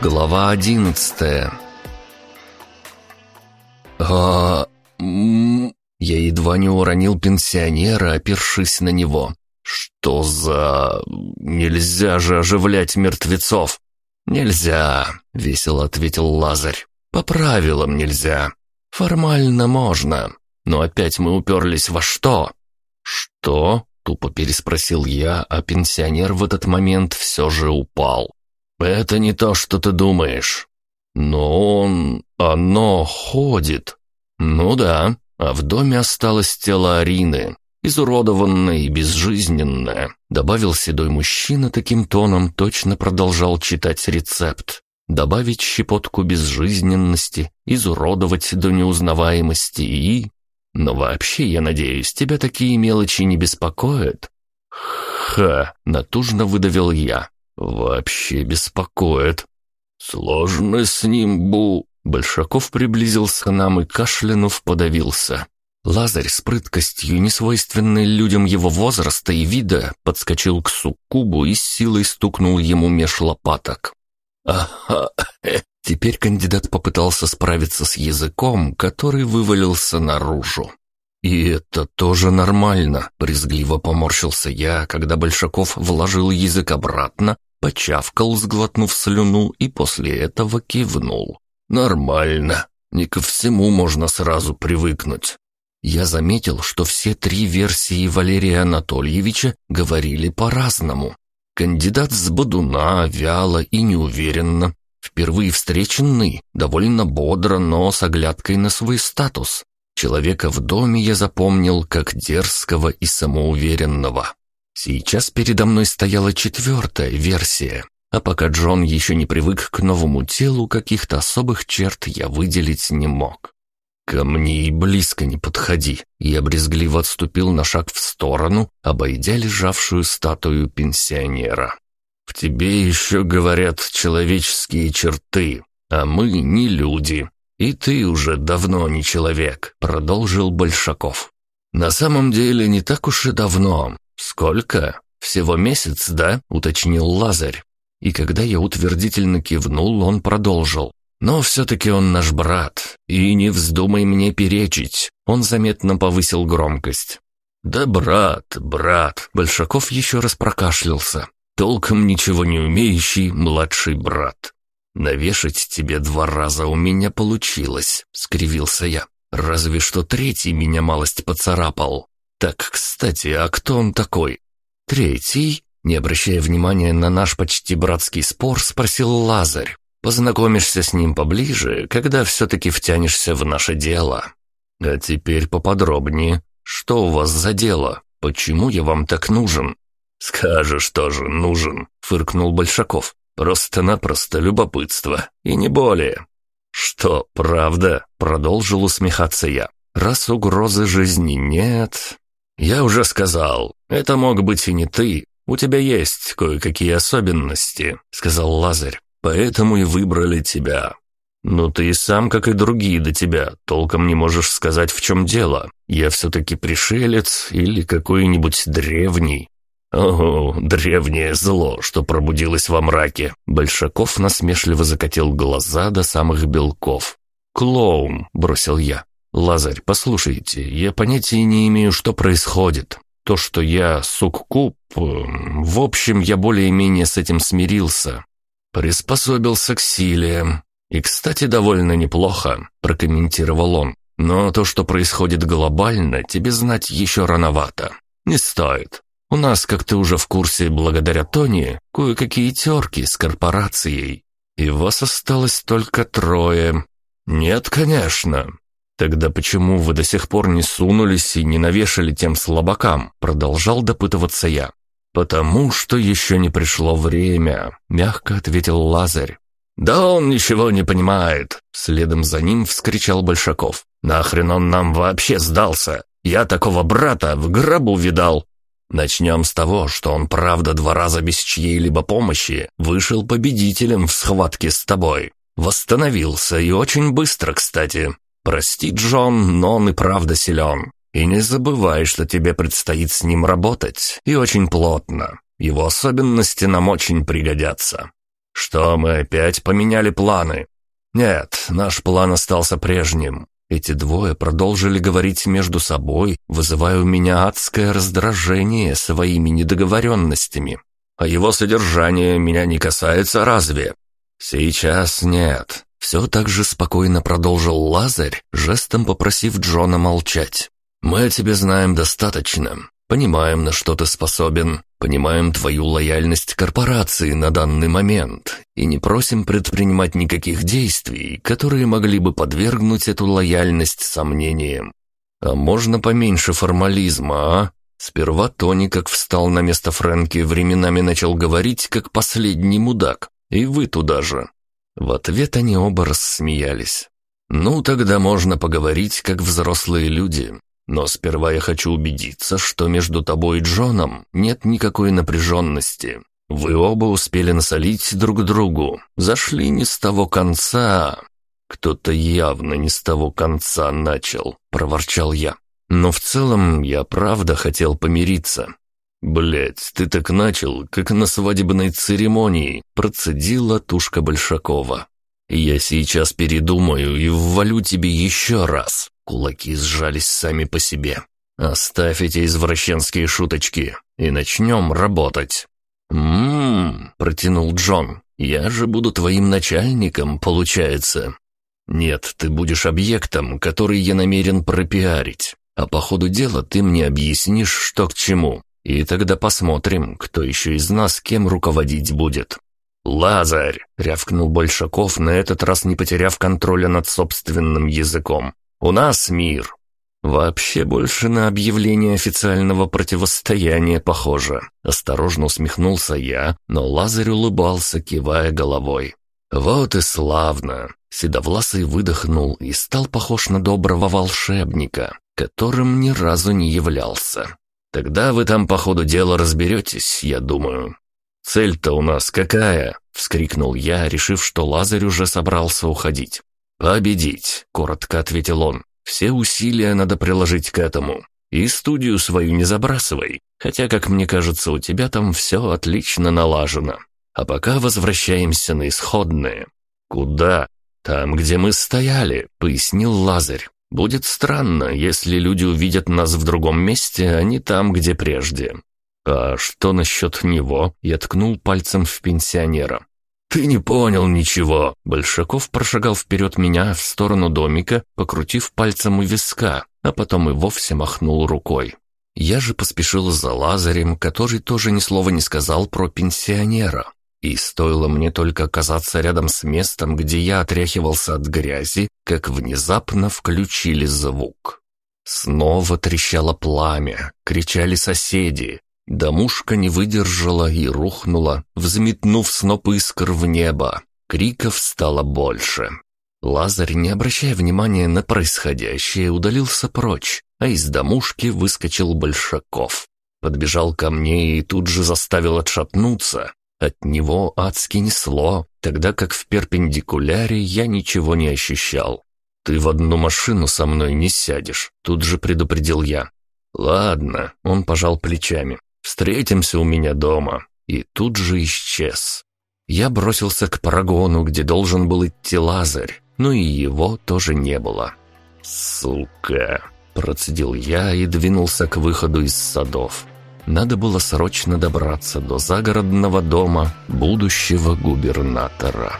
Глава одиннадцатая а Я едва не уронил пенсионера, опершись на него. «Что за... Нельзя же оживлять мертвецов!» «Нельзя», — весело ответил Лазарь. «По правилам нельзя. Формально можно. Но опять мы уперлись во что?» «Что?» — тупо переспросил я, а пенсионер в этот момент все же упал. «Это не то, что ты думаешь. Но он... оно ходит. Ну да, а в доме осталось тело Арины, изуродованное и безжизненное», добавил седой мужчина таким тоном, точно продолжал читать рецепт. Добавить щепотку безжизненности, изуродовать до неузнаваемости и... Но вообще, я надеюсь, тебя такие мелочи не беспокоят? Ха, натужно выдавил я. Вообще беспокоит. Сложно с ним бу... Большаков приблизился к нам и кашлянув подавился. Лазарь с прыткостью, несвойственной людям его возраста и вида, подскочил к суккубу и с силой стукнул ему меж лопаток. «Ага!» Теперь кандидат попытался справиться с языком, который вывалился наружу. «И это тоже нормально», — брезгливо поморщился я, когда Большаков вложил язык обратно, почавкал, сглотнув слюну, и после этого кивнул. «Нормально. Не ко всему можно сразу привыкнуть. Я заметил, что все три версии Валерия Анатольевича говорили по-разному. Кандидат с Бодуна вяло и неуверенно. Впервые встреченный, довольно бодро, но с оглядкой на свой статус. Человека в доме я запомнил как дерзкого и самоуверенного. Сейчас передо мной стояла четвертая версия, а пока Джон еще не привык к новому телу, каких-то особых черт я выделить не мог. «Ко мне и близко не подходи!» Я брезгливо отступил на шаг в сторону, обойдя лежавшую статую пенсионера. «В тебе еще говорят человеческие черты, а мы не люди. И ты уже давно не человек», — продолжил Большаков. «На самом деле не так уж и давно. Сколько? Всего месяц, да?» — уточнил Лазарь. И когда я утвердительно кивнул, он продолжил. Но все-таки он наш брат, и не вздумай мне перечить. Он заметно повысил громкость. Да брат, брат, Большаков еще раз прокашлялся. Толком ничего не умеющий младший брат. Навешать тебе два раза у меня получилось, скривился я. Разве что третий меня малость поцарапал. Так, кстати, а кто он такой? Третий? Не обращая внимания на наш почти братский спор, спросил Лазарь. Познакомишься с ним поближе, когда все-таки втянешься в наше дело. А теперь поподробнее. Что у вас за дело? Почему я вам так нужен?» «Скажешь тоже, нужен», — фыркнул Большаков. «Просто-напросто любопытство, и не более». «Что, правда?» — продолжил усмехаться я. «Раз угрозы жизни нет...» «Я уже сказал, это мог быть и не ты. У тебя есть кое-какие особенности», — сказал Лазарь. Поэтому и выбрали тебя. Но ты и сам, как и другие до тебя, толком не можешь сказать, в чем дело. Я все-таки пришелец или какой-нибудь древний. Ого, древнее зло, что пробудилось во мраке. Большаков насмешливо закатил глаза до самых белков. «Клоун», — бросил я. «Лазарь, послушайте, я понятия не имею, что происходит. То, что я суккуб... В общем, я более-менее с этим смирился. «Приспособился к силе. И, кстати, довольно неплохо», — прокомментировал он. «Но то, что происходит глобально, тебе знать еще рановато. Не стоит. У нас, как ты уже в курсе, благодаря Тони, кое-какие терки с корпорацией. И вас осталось только трое. Нет, конечно. Тогда почему вы до сих пор не сунулись и не навешали тем слабакам? Продолжал допытываться я. «Потому что еще не пришло время», — мягко ответил Лазарь. «Да он ничего не понимает!» Следом за ним вскричал Большаков. «Нахрен он нам вообще сдался? Я такого брата в гробу видал!» Начнем с того, что он, правда, два раза без чьей-либо помощи вышел победителем в схватке с тобой. Восстановился и очень быстро, кстати. Прости, Джон, но он и правда силен. И не забывай, что тебе предстоит с ним работать, и очень плотно. Его особенности нам очень пригодятся». Что, мы опять поменяли планы?» «Нет, наш план остался прежним. Эти двое продолжили говорить между собой, вызывая у меня адское раздражение своими недоговоренностями. А его содержание меня не касается разве? Сейчас нет. Все так же спокойно продолжил Лазарь, жестом попросив Джона молчать. «Мы о тебе знаем достаточно. Понимаем, на что ты способен. Понимаем твою лояльность корпорации на данный момент и не просим предпринимать никаких действий, которые могли бы подвергнуть эту лояльность сомнениям. А можно поменьше формализма, а? Сперва Тони, как встал на место Фрэнки, временами начал говорить, как последний мудак. И вы туда же. В ответ они оба рассмеялись. «Ну, тогда можно поговорить, как взрослые люди. Но сперва я хочу убедиться, что между тобой и Джоном нет никакой напряженности. Вы оба успели насолить друг другу, зашли не с того конца. Кто-то явно не с того конца начал, проворчал я. Но в целом я правда хотел помириться. Блять, ты так начал, как на свадебной церемонии, процедила тушка Большакова. Я сейчас передумаю и ввалю тебе еще раз. Кулаки сжались сами по себе. «Оставь эти извращенские шуточки и начнем работать». «М-м-м», протянул Джон, — «я же буду твоим начальником, получается». «Нет, ты будешь объектом, который я намерен пропиарить, а по ходу дела ты мне объяснишь, что к чему, и тогда посмотрим, кто еще из нас кем руководить будет». «Лазарь!» — рявкнул Большаков, на этот раз не потеряв контроля над собственным языком. У нас мир. Вообще больше на объявление официального противостояния похоже. Осторожно усмехнулся я, но Лазарь улыбался, кивая головой. Вот и славно. Седовласый выдохнул и стал похож на доброго волшебника, которым ни разу не являлся. Тогда вы там по ходу дела разберетесь, я думаю. Цель-то у нас какая? Вскрикнул я, решив, что Лазарь уже собрался уходить. «Победить», — коротко ответил он. «Все усилия надо приложить к этому. И студию свою не забрасывай, хотя, как мне кажется, у тебя там все отлично налажено. А пока возвращаемся на исходные». «Куда?» «Там, где мы стояли», — пояснил Лазарь. «Будет странно, если люди увидят нас в другом месте, а не там, где прежде». «А что насчет него?» — я ткнул пальцем в пенсионера. «Ты не понял ничего!» Большаков прошагал вперед меня в сторону домика, покрутив пальцем у виска, а потом и вовсе махнул рукой. Я же поспешил за Лазарем, который тоже ни слова не сказал про пенсионера. И стоило мне только оказаться рядом с местом, где я отряхивался от грязи, как внезапно включили звук. Снова трещало пламя, кричали соседи, Домушка не выдержала и рухнула, взметнув сноп искр в небо. Криков стало больше. Лазарь, не обращая внимания на происходящее, удалился прочь, а из домушки выскочил Большаков. Подбежал ко мне и тут же заставил отшатнуться. От него адски несло, тогда как в перпендикуляре я ничего не ощущал. «Ты в одну машину со мной не сядешь», — тут же предупредил я. «Ладно», — он пожал плечами. Встретимся у меня дома». И тут же исчез. Я бросился к парагону, где должен был идти Лазарь, но и его тоже не было. «Сука!» – процедил я и двинулся к выходу из садов. Надо было срочно добраться до загородного дома будущего губернатора.